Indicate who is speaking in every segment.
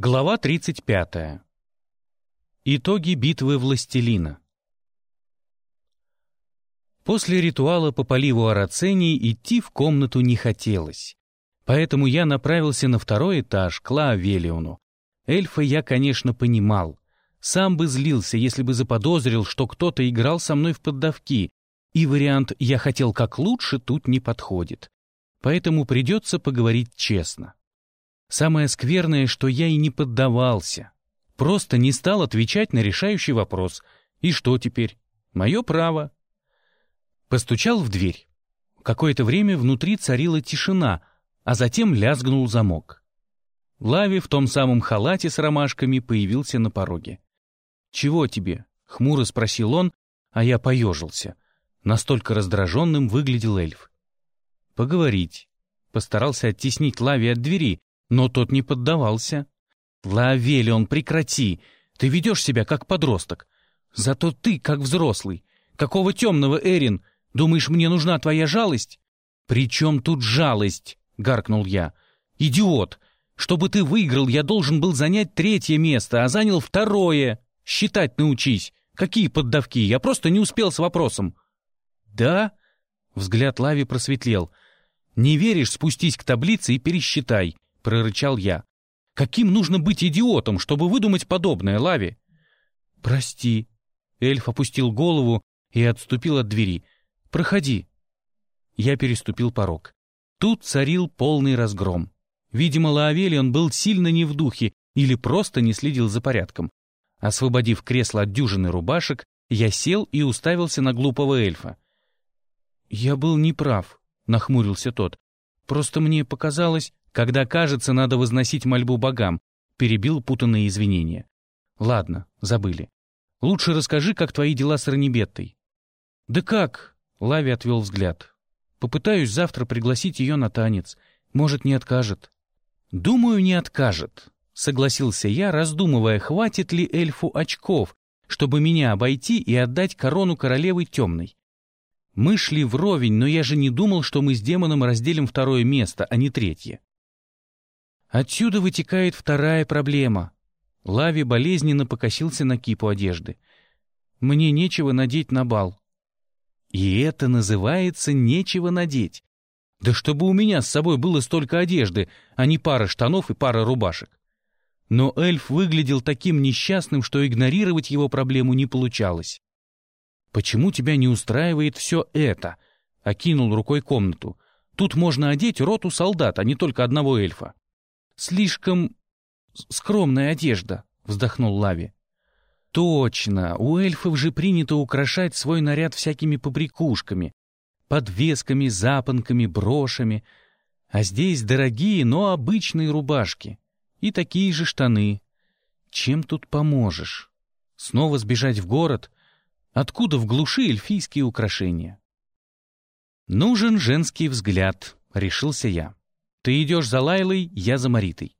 Speaker 1: Глава 35. Итоги битвы Властелина. После ритуала по поливу арацений идти в комнату не хотелось. Поэтому я направился на второй этаж, к Лаавелиону. Эльфа я, конечно, понимал. Сам бы злился, если бы заподозрил, что кто-то играл со мной в поддавки, и вариант «я хотел как лучше» тут не подходит. Поэтому придется поговорить честно. Самое скверное, что я и не поддавался. Просто не стал отвечать на решающий вопрос. И что теперь? Мое право. Постучал в дверь. Какое-то время внутри царила тишина, а затем лязгнул замок. Лави в том самом халате с ромашками появился на пороге. «Чего тебе?» — хмуро спросил он, а я поежился. Настолько раздраженным выглядел эльф. «Поговорить». Постарался оттеснить Лави от двери, но тот не поддавался. «Лавелион, прекрати! Ты ведешь себя как подросток. Зато ты как взрослый. Какого темного, Эрин? Думаешь, мне нужна твоя жалость?» «При чем тут жалость?» — гаркнул я. «Идиот! Чтобы ты выиграл, я должен был занять третье место, а занял второе. Считать научись. Какие поддавки? Я просто не успел с вопросом». «Да?» — взгляд Лави просветлел. «Не веришь, спустись к таблице и пересчитай прорычал я. «Каким нужно быть идиотом, чтобы выдумать подобное, Лави?» «Прости». Эльф опустил голову и отступил от двери. «Проходи». Я переступил порог. Тут царил полный разгром. Видимо, Лаавелион был сильно не в духе или просто не следил за порядком. Освободив кресло от дюжины рубашек, я сел и уставился на глупого эльфа. «Я был неправ», — нахмурился тот. «Просто мне показалось...» Когда кажется, надо возносить мольбу богам, перебил путанные извинения. Ладно, забыли. Лучше расскажи, как твои дела с Ранибеттой. Да как? Лави отвел взгляд. Попытаюсь завтра пригласить ее на танец. Может, не откажет. Думаю, не откажет. Согласился я, раздумывая, хватит ли эльфу очков, чтобы меня обойти и отдать корону королевы темной. Мы шли вровень, но я же не думал, что мы с демоном разделим второе место, а не третье. Отсюда вытекает вторая проблема. Лави болезненно покосился на кипу одежды. Мне нечего надеть на бал. И это называется «нечего надеть». Да чтобы у меня с собой было столько одежды, а не пара штанов и пара рубашек. Но эльф выглядел таким несчастным, что игнорировать его проблему не получалось. «Почему тебя не устраивает все это?» — окинул рукой комнату. «Тут можно одеть роту солдат, а не только одного эльфа». Слишком скромная одежда, вздохнул Лави. Точно, у эльфов же принято украшать свой наряд всякими побрякушками, подвесками, запонками, брошами. А здесь дорогие, но обычные рубашки. И такие же штаны. Чем тут поможешь? Снова сбежать в город? Откуда в глуши эльфийские украшения? Нужен женский взгляд, решился я. Ты идешь за Лайлой, я за Маритой.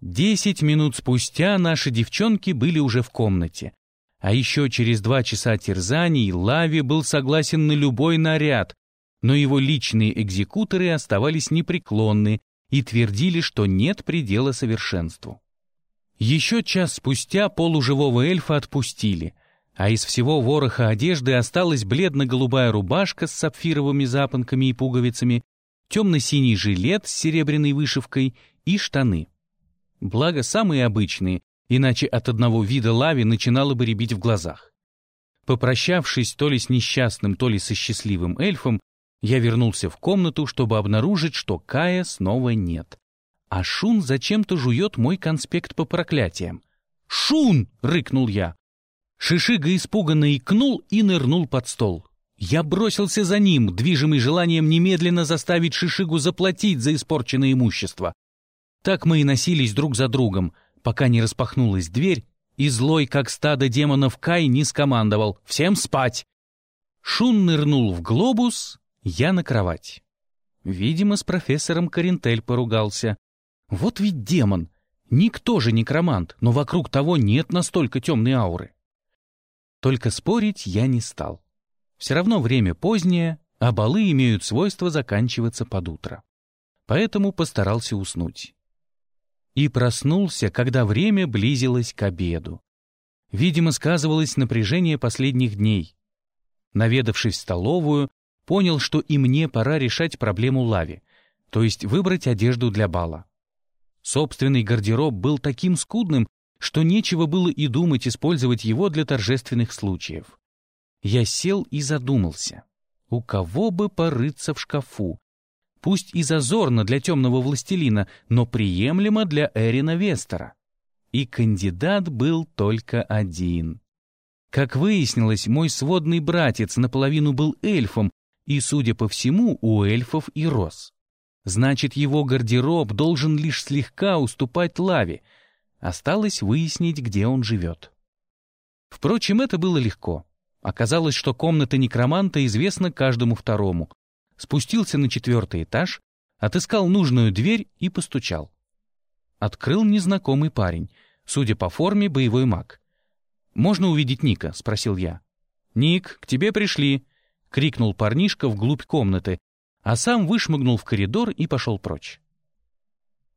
Speaker 1: Десять минут спустя наши девчонки были уже в комнате. А еще через два часа терзаний Лави был согласен на любой наряд, но его личные экзекуторы оставались непреклонны и твердили, что нет предела совершенству. Еще час спустя полуживого эльфа отпустили, а из всего вороха одежды осталась бледно-голубая рубашка с сапфировыми запонками и пуговицами темно-синий жилет с серебряной вышивкой и штаны. Благо, самые обычные, иначе от одного вида лави начинало бы рябить в глазах. Попрощавшись то ли с несчастным, то ли со счастливым эльфом, я вернулся в комнату, чтобы обнаружить, что Кая снова нет. А Шун зачем-то жует мой конспект по проклятиям. «Шун!» — рыкнул я. Шишига испуганно икнул и нырнул под стол. Я бросился за ним, движимый желанием немедленно заставить Шишигу заплатить за испорченное имущество. Так мы и носились друг за другом, пока не распахнулась дверь, и злой, как стадо демонов, Кай не скомандовал «Всем спать!». Шун нырнул в глобус, я на кровать. Видимо, с профессором Карентель поругался. Вот ведь демон! Никто же некромант, но вокруг того нет настолько темной ауры. Только спорить я не стал. Все равно время позднее, а балы имеют свойство заканчиваться под утро. Поэтому постарался уснуть. и проснулся, когда время близилось к обеду. Видимо, сказывалось напряжение последних дней. Наведавшись в столовую, понял, что и мне пора решать проблему Лави, то есть выбрать одежду для бала. Собственный гардероб был таким скудным, что нечего было и думать использовать его для торжественных случаев. Я сел и задумался, у кого бы порыться в шкафу, пусть и зазорно для темного властелина, но приемлемо для Эрина Вестера. И кандидат был только один. Как выяснилось, мой сводный братец наполовину был эльфом, и, судя по всему, у эльфов и рос. Значит, его гардероб должен лишь слегка уступать лаве. Осталось выяснить, где он живет. Впрочем, это было легко. Оказалось, что комната некроманта известна каждому второму. Спустился на четвертый этаж, отыскал нужную дверь и постучал. Открыл незнакомый парень, судя по форме, боевой маг. «Можно увидеть Ника?» — спросил я. «Ник, к тебе пришли!» — крикнул парнишка вглубь комнаты, а сам вышмыгнул в коридор и пошел прочь.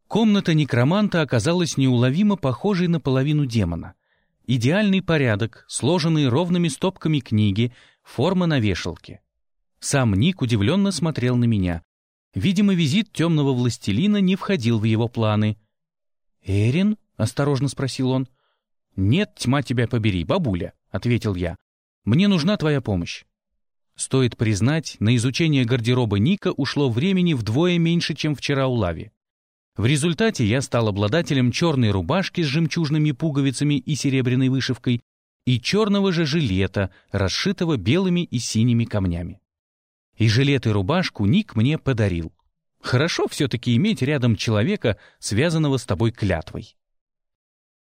Speaker 1: Комната некроманта оказалась неуловимо похожей на половину демона. Идеальный порядок, сложенные ровными стопками книги, форма на вешалке. Сам Ник удивленно смотрел на меня. Видимо, визит темного властелина не входил в его планы. «Эрин?» — осторожно спросил он. «Нет, тьма тебя побери, бабуля», — ответил я. «Мне нужна твоя помощь». Стоит признать, на изучение гардероба Ника ушло времени вдвое меньше, чем вчера у Лави. В результате я стал обладателем черной рубашки с жемчужными пуговицами и серебряной вышивкой и черного же жилета, расшитого белыми и синими камнями. И жилет и рубашку Ник мне подарил. Хорошо все-таки иметь рядом человека, связанного с тобой клятвой.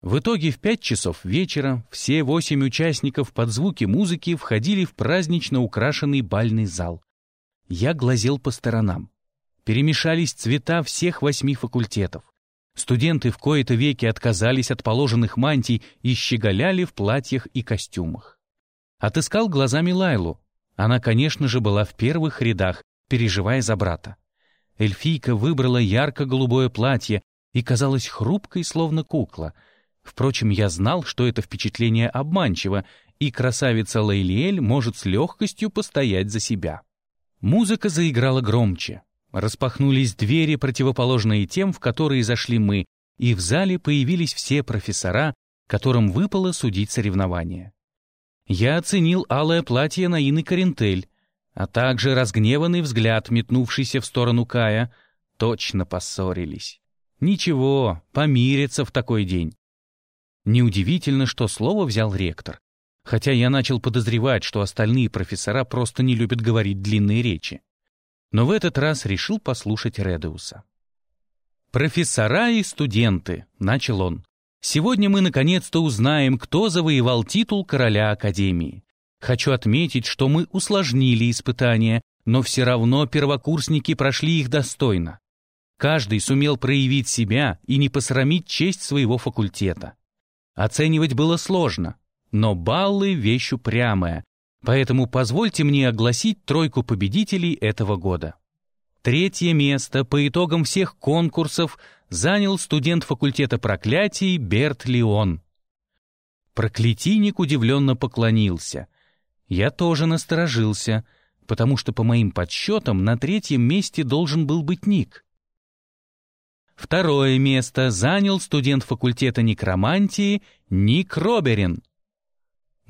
Speaker 1: В итоге в пять часов вечера все восемь участников под звуки музыки входили в празднично украшенный бальный зал. Я глазел по сторонам. Перемешались цвета всех восьми факультетов. Студенты в кои-то веки отказались от положенных мантий и щеголяли в платьях и костюмах. Отыскал глазами Лайлу. Она, конечно же, была в первых рядах, переживая за брата. Эльфийка выбрала ярко-голубое платье и казалась хрупкой, словно кукла — Впрочем, я знал, что это впечатление обманчиво, и красавица Лейлиэль может с легкостью постоять за себя. Музыка заиграла громче. Распахнулись двери, противоположные тем, в которые зашли мы, и в зале появились все профессора, которым выпало судить соревнования. Я оценил алое платье Наины Карентель, а также разгневанный взгляд, метнувшийся в сторону Кая. Точно поссорились. Ничего, помирятся в такой день. Неудивительно, что слово взял ректор. Хотя я начал подозревать, что остальные профессора просто не любят говорить длинные речи. Но в этот раз решил послушать Редеуса. «Профессора и студенты», — начал он. «Сегодня мы наконец-то узнаем, кто завоевал титул короля Академии. Хочу отметить, что мы усложнили испытания, но все равно первокурсники прошли их достойно. Каждый сумел проявить себя и не посрамить честь своего факультета. Оценивать было сложно, но баллы — вещь упрямая, поэтому позвольте мне огласить тройку победителей этого года. Третье место по итогам всех конкурсов занял студент факультета проклятий Берт Леон. Проклятийник удивленно поклонился. Я тоже насторожился, потому что, по моим подсчетам, на третьем месте должен был быть Ник. Второе место занял студент факультета некромантии Ник Роберин.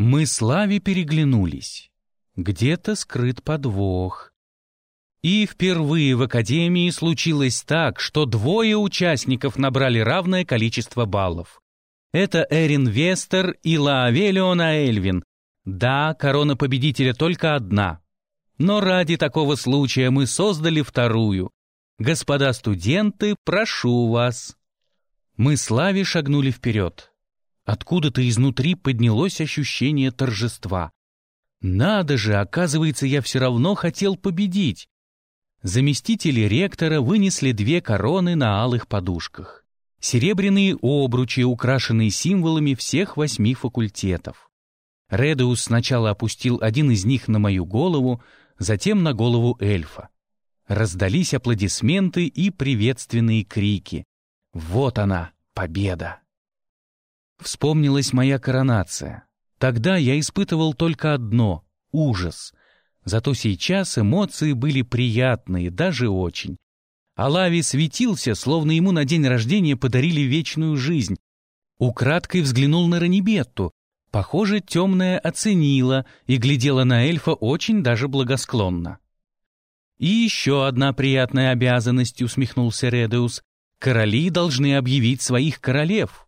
Speaker 1: Мы с Лави переглянулись. Где-то скрыт подвох. И впервые в Академии случилось так, что двое участников набрали равное количество баллов. Это Эрин Вестер и Лаавелиона Эльвин. Да, корона победителя только одна. Но ради такого случая мы создали вторую. «Господа студенты, прошу вас!» Мы с Лави шагнули вперед. Откуда-то изнутри поднялось ощущение торжества. «Надо же, оказывается, я все равно хотел победить!» Заместители ректора вынесли две короны на алых подушках. Серебряные обручи, украшенные символами всех восьми факультетов. Редеус сначала опустил один из них на мою голову, затем на голову эльфа. Раздались аплодисменты и приветственные крики. Вот она, победа. Вспомнилась моя коронация. Тогда я испытывал только одно — ужас. Зато сейчас эмоции были приятные, даже очень. Алави светился, словно ему на день рождения подарили вечную жизнь. Украдкой взглянул на Ранибетту. Похоже, темная оценила и глядела на эльфа очень даже благосклонно. «И еще одна приятная обязанность», — усмехнулся Редеус. «Короли должны объявить своих королев».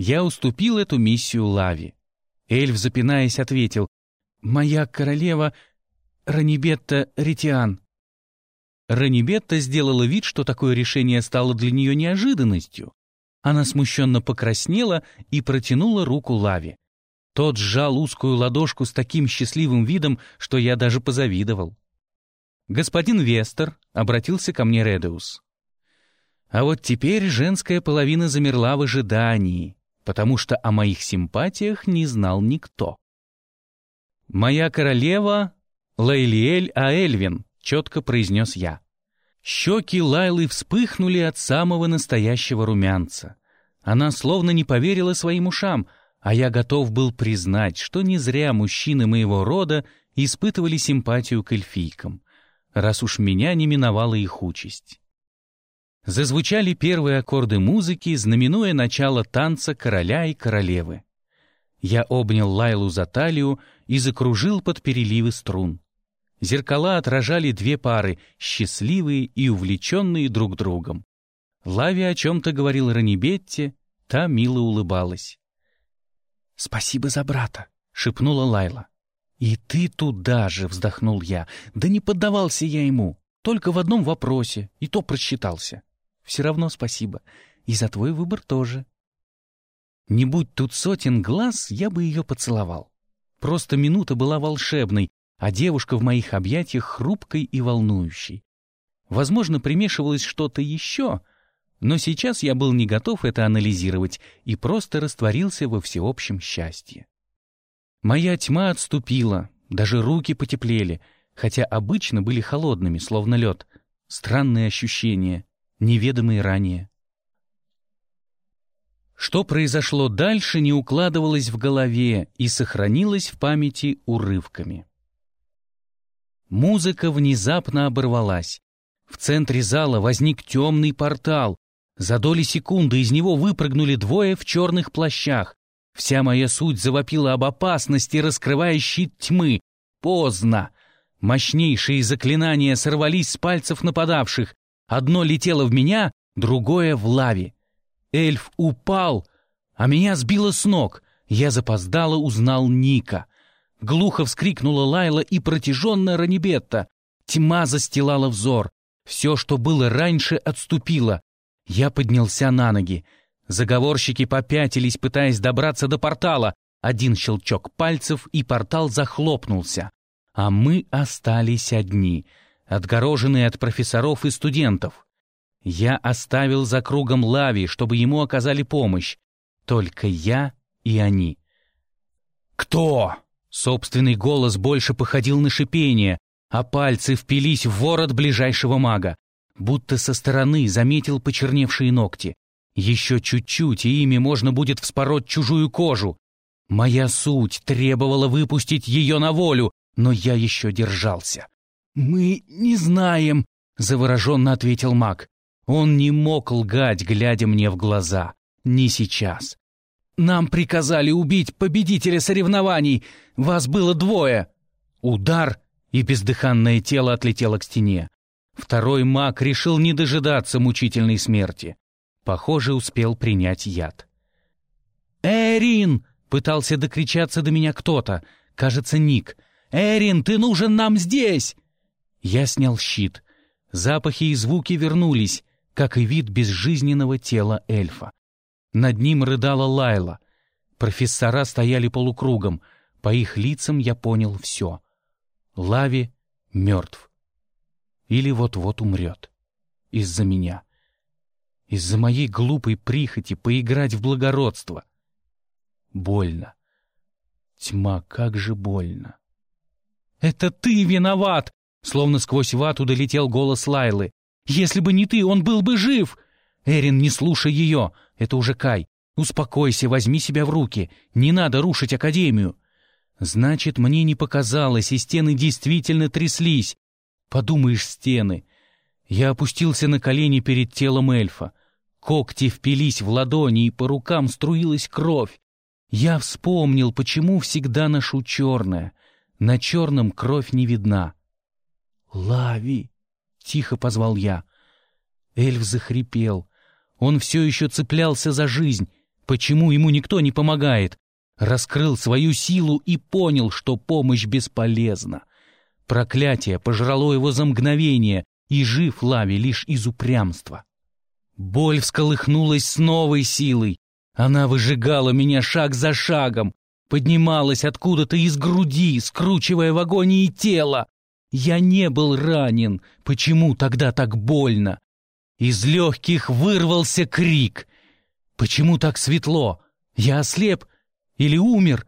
Speaker 1: Я уступил эту миссию Лави. Эльф, запинаясь, ответил, «Моя королева Ранибетта Ретиан». Ранибетта сделала вид, что такое решение стало для нее неожиданностью. Она смущенно покраснела и протянула руку Лави. Тот сжал узкую ладошку с таким счастливым видом, что я даже позавидовал. «Господин Вестер», — обратился ко мне Редеус. А вот теперь женская половина замерла в ожидании потому что о моих симпатиях не знал никто. «Моя королева Лейлиэль Аэльвин», — четко произнес я. Щеки Лайлы вспыхнули от самого настоящего румянца. Она словно не поверила своим ушам, а я готов был признать, что не зря мужчины моего рода испытывали симпатию к эльфийкам, раз уж меня не миновала их участь. Зазвучали первые аккорды музыки, знаменуя начало танца короля и королевы. Я обнял Лайлу за талию и закружил под переливы струн. Зеркала отражали две пары, счастливые и увлеченные друг другом. Лави о чем-то говорил Ранибетте, та мило улыбалась. «Спасибо за брата», — шепнула Лайла. «И ты туда же», — вздохнул я. «Да не поддавался я ему, только в одном вопросе, и то просчитался». Все равно спасибо. И за твой выбор тоже. Не будь тут сотен глаз, я бы ее поцеловал. Просто минута была волшебной, а девушка в моих объятиях хрупкой и волнующей. Возможно, примешивалось что-то еще, но сейчас я был не готов это анализировать и просто растворился во всеобщем счастье. Моя тьма отступила, даже руки потеплели, хотя обычно были холодными, словно лед. Странные ощущения неведомые ранее. Что произошло дальше, не укладывалось в голове и сохранилось в памяти урывками. Музыка внезапно оборвалась. В центре зала возник темный портал. За доли секунды из него выпрыгнули двое в черных плащах. Вся моя суть завопила об опасности, раскрывая щит тьмы. Поздно. Мощнейшие заклинания сорвались с пальцев нападавших. Одно летело в меня, другое в лаве. Эльф упал, а меня сбило с ног. Я запоздало узнал Ника. Глухо вскрикнула Лайла и протяженная Ранибетта. Тьма застилала взор. Все, что было раньше, отступило. Я поднялся на ноги. Заговорщики попятились, пытаясь добраться до портала. Один щелчок пальцев, и портал захлопнулся. А мы остались одни — отгороженный от профессоров и студентов. Я оставил за кругом Лави, чтобы ему оказали помощь. Только я и они. «Кто?» Собственный голос больше походил на шипение, а пальцы впились в ворот ближайшего мага. Будто со стороны заметил почерневшие ногти. Еще чуть-чуть, и ими можно будет вспороть чужую кожу. Моя суть требовала выпустить ее на волю, но я еще держался. «Мы не знаем», — завороженно ответил маг. Он не мог лгать, глядя мне в глаза. Не сейчас. «Нам приказали убить победителя соревнований. Вас было двое». Удар, и бездыханное тело отлетело к стене. Второй маг решил не дожидаться мучительной смерти. Похоже, успел принять яд. «Эрин!» — пытался докричаться до меня кто-то. Кажется, Ник. «Эрин, ты нужен нам здесь!» Я снял щит. Запахи и звуки вернулись, как и вид безжизненного тела эльфа. Над ним рыдала Лайла. Профессора стояли полукругом. По их лицам я понял все. Лави мертв. Или вот-вот умрет. Из-за меня. Из-за моей глупой прихоти поиграть в благородство. Больно. Тьма, как же больно. «Это ты виноват!» Словно сквозь вату долетел голос Лайлы. «Если бы не ты, он был бы жив!» Эрин, не слушай ее! Это уже Кай. Успокойся, возьми себя в руки. Не надо рушить Академию. Значит, мне не показалось, и стены действительно тряслись. Подумаешь, стены. Я опустился на колени перед телом эльфа. Когти впились в ладони, и по рукам струилась кровь. Я вспомнил, почему всегда ношу черное. На черном кровь не видна. «Лави!» — тихо позвал я. Эльф захрипел. Он все еще цеплялся за жизнь. Почему ему никто не помогает? Раскрыл свою силу и понял, что помощь бесполезна. Проклятие пожрало его за мгновение, и жив Лави лишь из упрямства. Боль всколыхнулась с новой силой. Она выжигала меня шаг за шагом, поднималась откуда-то из груди, скручивая в агонии тело. Я не был ранен. Почему тогда так больно? Из легких вырвался крик. Почему так светло? Я ослеп или умер?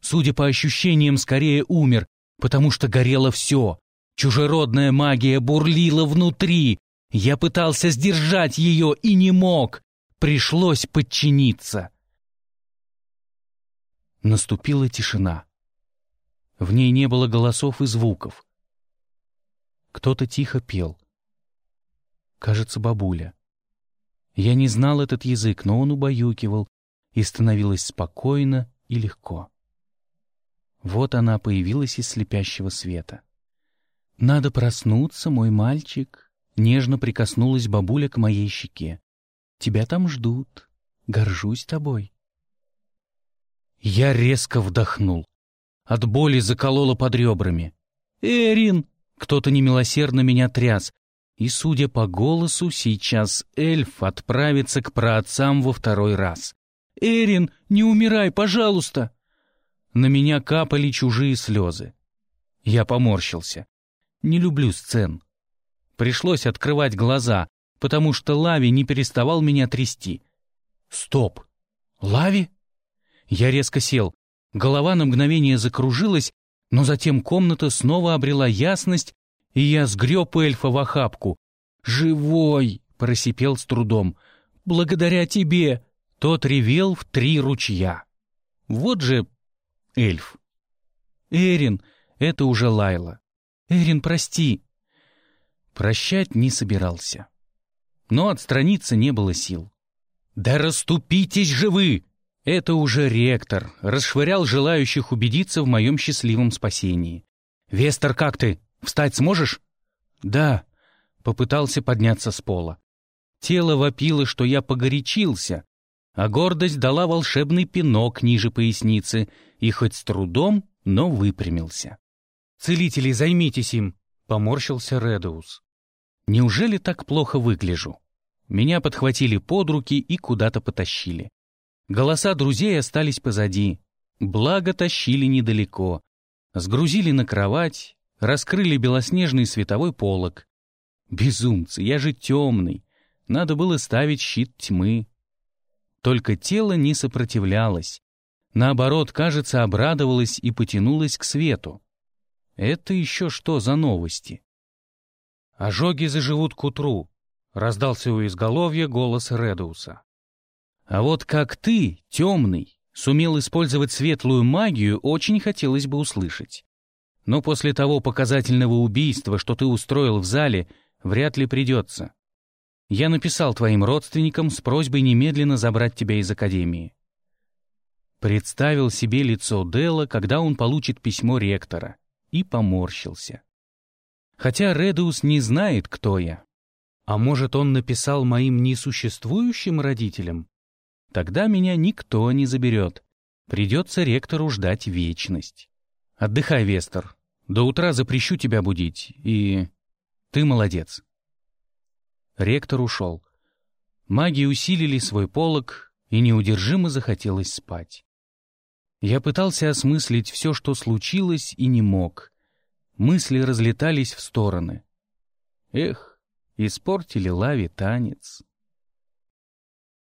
Speaker 1: Судя по ощущениям, скорее умер, потому что горело все. Чужеродная магия бурлила внутри. Я пытался сдержать ее и не мог. Пришлось подчиниться. Наступила тишина. В ней не было голосов и звуков. Кто-то тихо пел. Кажется, бабуля. Я не знал этот язык, но он убаюкивал, и становилось спокойно и легко. Вот она появилась из слепящего света. «Надо проснуться, мой мальчик», — нежно прикоснулась бабуля к моей щеке. «Тебя там ждут. Горжусь тобой». Я резко вдохнул. От боли закололо под ребрами. «Эрин!» — кто-то немилосердно меня тряс. И, судя по голосу, сейчас эльф отправится к праотцам во второй раз. «Эрин, не умирай, пожалуйста!» На меня капали чужие слезы. Я поморщился. Не люблю сцен. Пришлось открывать глаза, потому что Лави не переставал меня трясти. «Стоп! Лави?» Я резко сел. Голова на мгновение закружилась, но затем комната снова обрела ясность, и я сгреб эльфа в охапку. «Живой!» — просипел с трудом. «Благодаря тебе!» Тот ревел в три ручья. Вот же эльф. «Эрин!» — это уже Лайла. «Эрин, прости!» Прощать не собирался. Но отстраниться не было сил. «Да расступитесь же вы!» Это уже ректор расшвырял желающих убедиться в моем счастливом спасении. «Вестер, как ты?» Встать сможешь?» «Да», — попытался подняться с пола. Тело вопило, что я погорячился, а гордость дала волшебный пинок ниже поясницы и хоть с трудом, но выпрямился. «Целители, займитесь им», — поморщился Редоус. «Неужели так плохо выгляжу?» Меня подхватили под руки и куда-то потащили. Голоса друзей остались позади. Благо тащили недалеко. Сгрузили на кровать, раскрыли белоснежный световой полог. Безумцы, я же темный. Надо было ставить щит тьмы. Только тело не сопротивлялось. Наоборот, кажется, обрадовалось и потянулось к свету. Это еще что за новости? Ожоги заживут к утру, раздался у изголовья голос Редуса. А вот как ты, темный, сумел использовать светлую магию, очень хотелось бы услышать. Но после того показательного убийства, что ты устроил в зале, вряд ли придется. Я написал твоим родственникам с просьбой немедленно забрать тебя из академии. Представил себе лицо Дела, когда он получит письмо ректора, и поморщился. Хотя Редеус не знает, кто я. А может, он написал моим несуществующим родителям? Тогда меня никто не заберет. Придется ректору ждать вечность. Отдыхай, Вестер. До утра запрещу тебя будить, и... Ты молодец. Ректор ушел. Маги усилили свой полог, и неудержимо захотелось спать. Я пытался осмыслить все, что случилось, и не мог. Мысли разлетались в стороны. Эх, испортили лаве танец.